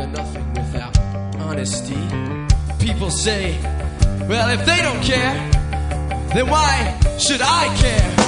they're nothing without honesty. People say, well, if they don't care, then why should I care?